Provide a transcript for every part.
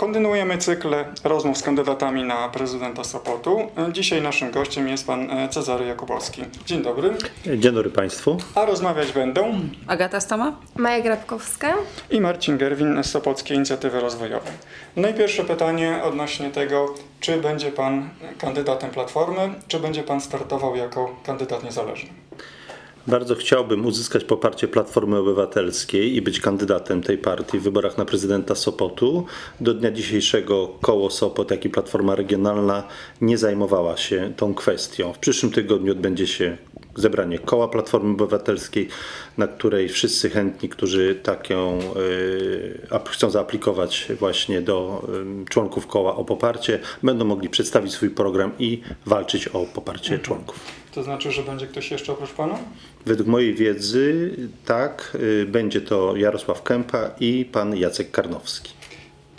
Kontynuujemy cykl rozmów z kandydatami na prezydenta Sopotu. Dzisiaj naszym gościem jest pan e, Cezary Jakubowski. Dzień dobry. Dzień dobry Państwu. A rozmawiać będą Agata Stoma? Maja Grabkowska. i Marcin Gerwin z Sopockiej Inicjatywy Rozwojowej. Najpierwsze pytanie odnośnie tego, czy będzie pan kandydatem Platformy, czy będzie pan startował jako kandydat niezależny. Bardzo chciałbym uzyskać poparcie Platformy Obywatelskiej i być kandydatem tej partii w wyborach na prezydenta Sopotu. Do dnia dzisiejszego koło Sopot, jak i Platforma Regionalna nie zajmowała się tą kwestią. W przyszłym tygodniu odbędzie się zebranie koła Platformy Obywatelskiej, na której wszyscy chętni, którzy taką y, ap- chcą zaaplikować właśnie do y, członków koła o poparcie, będą mogli przedstawić swój program i walczyć o poparcie członków. To znaczy, że będzie ktoś jeszcze oprócz pana? Według mojej wiedzy tak, y, będzie to Jarosław Kępa i pan Jacek Karnowski.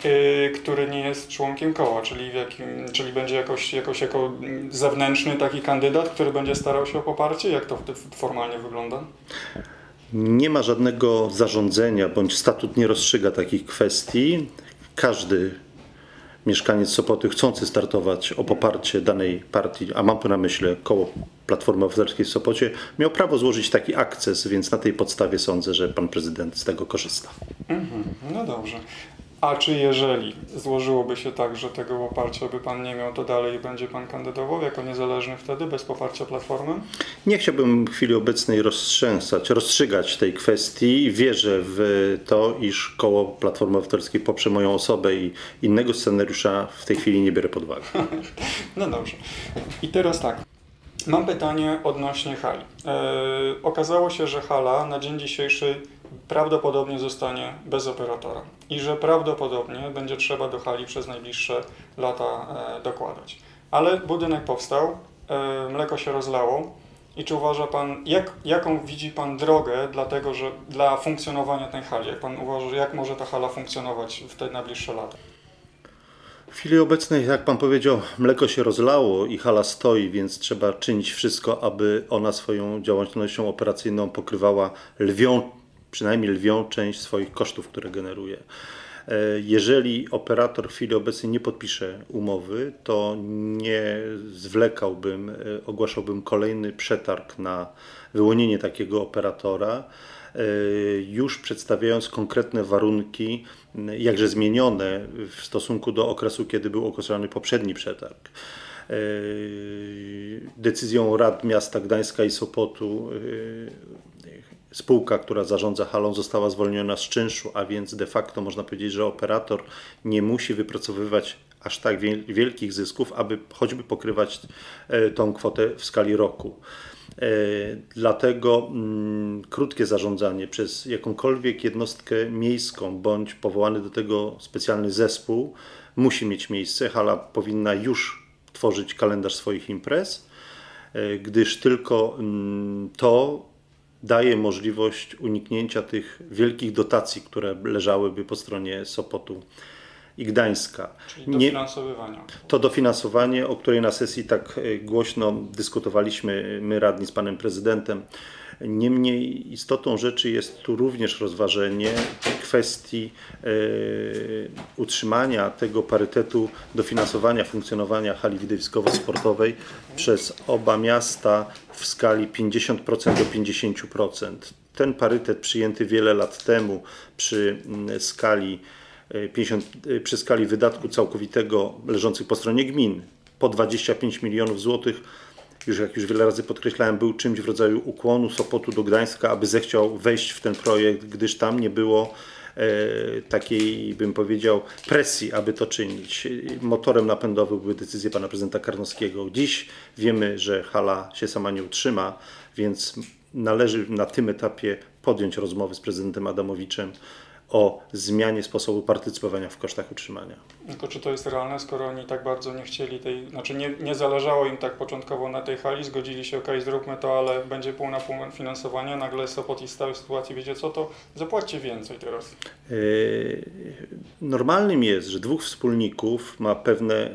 Yy, który nie jest członkiem koła, czyli, jakim, czyli będzie jakoś, jakoś jako zewnętrzny taki kandydat, który będzie starał się o poparcie? Jak to formalnie wygląda? Nie ma żadnego zarządzenia bądź statut nie rozstrzyga takich kwestii. Każdy mieszkaniec Sopoty chcący startować o poparcie danej partii, a mam tu na myśli koło Platformy Obywatelskiej w Sopocie, miał prawo złożyć taki akces, więc na tej podstawie sądzę, że pan prezydent z tego korzysta. Mhm, no dobrze. A czy jeżeli złożyłoby się tak, że tego poparcia by pan nie miał, to dalej będzie pan kandydował jako niezależny wtedy, bez poparcia Platformy? Nie chciałbym w chwili obecnej roztrzęsać, rozstrzygać tej kwestii. Wierzę w to, iż koło Platformy Obywatelskiej poprze moją osobę i innego scenariusza w tej chwili nie biorę pod uwagę. No dobrze. I teraz tak. Mam pytanie odnośnie hali. E, okazało się, że hala na dzień dzisiejszy prawdopodobnie zostanie bez operatora i że prawdopodobnie będzie trzeba do hali przez najbliższe lata e, dokładać. Ale budynek powstał, e, mleko się rozlało. I czy uważa Pan, jak, jaką widzi Pan drogę dla tego, że dla funkcjonowania tej hali? Jak Pan uważa, jak może ta hala funkcjonować w te najbliższe lata? W chwili obecnej, jak pan powiedział, mleko się rozlało i hala stoi, więc trzeba czynić wszystko, aby ona swoją działalnością operacyjną pokrywała lwią, przynajmniej lwią część swoich kosztów, które generuje. E, Jeżeli operator w chwili obecnej nie podpisze umowy, to nie zwlekałbym, e, ogłaszałbym kolejny przetarg na wyłonienie takiego operatora już przedstawiając konkretne warunki, m, jakże zmienione w stosunku do okresu, kiedy był ogłoszony poprzedni przetarg. E, Decyzją Rad Miasta Gdańska i Sopotu e, spółka, która zarządza halą, została zwolniona z czynszu, a więc de facto można powiedzieć, że operator nie musi wypracowywać aż tak wiel- wielkich zysków, aby choćby pokrywać e, tą kwotę w skali roku. E, Dlatego mm, krótkie zarządzanie przez jakąkolwiek jednostkę miejską bądź powołany do tego specjalny zespół musi mieć miejsce. Hala powinna już tworzyć kalendarz swoich imprez, e, gdyż tylko mm, to daje możliwość uniknięcia tych wielkich dotacji, które leżałyby po stronie Sopotu i Gdańska. Czyli Nie- dofinansowywania. to dofinansowanie, o której na sesji tak e, głośno dyskutowaliśmy my radni z panem prezydentem. Niemniej istotą rzeczy jest tu również rozważenie kwestii e, utrzymania tego parytetu dofinansowania funkcjonowania hali widowiskowo-sportowej przez oba miasta w skali 50% do 50%. Ten parytet przyjęty wiele lat temu przy skali 50, y, przy skali wydatku całkowitego leżących po stronie gmin po 25 milionów złotych, już jak już wiele razy podkreślałem, był czymś w rodzaju ukłonu Sopotu do Gdańska, aby zechciał wejść w ten projekt, gdyż tam nie było e, takiej, bym powiedział, presji, aby to czynić. Motorem napędowym były decyzje pana prezydenta Karnowskiego. Dziś wiemy, że hala się sama nie utrzyma, więc należy na tym etapie podjąć rozmowy z prezydentem Adamowiczem o zmianie sposobu partycypowania w kosztach utrzymania. Tylko czy to jest realne, skoro oni tak bardzo nie chcieli tej, znaczy nie, nie zależało im tak początkowo na tej hali, zgodzili się, ok, zróbmy to, ale będzie pół na pół finansowania, nagle Sopot jest w stałej sytuacji, wiecie co, to zapłaćcie więcej teraz. Yy, Normalnym jest, że dwóch wspólników ma pewne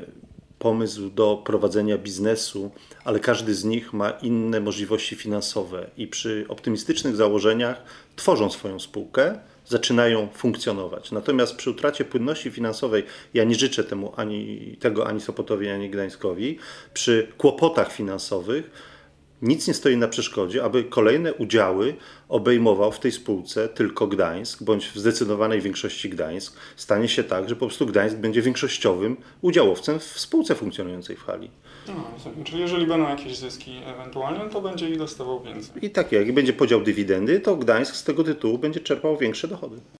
pomysł do prowadzenia biznesu, ale każdy z nich ma inne możliwości finansowe i przy optymistycznych założeniach tworzą swoją spółkę, zaczynają funkcjonować. Natomiast przy utracie płynności finansowej, ja nie życzę temu ani tego ani Sopotowi, ani Gdańskowi, przy kłopotach finansowych nic nie stoi na przeszkodzie, aby kolejne udziały obejmował w tej spółce tylko Gdańsk, bądź w zdecydowanej większości Gdańsk. Stanie się tak, że po prostu Gdańsk będzie większościowym udziałowcem w spółce funkcjonującej w hali. No, rozumiem. Czyli jeżeli będą jakieś zyski ewentualnie, to będzie ich dostawał więcej. I tak jak będzie podział dywidendy, to Gdańsk z tego tytułu będzie czerpał większe dochody.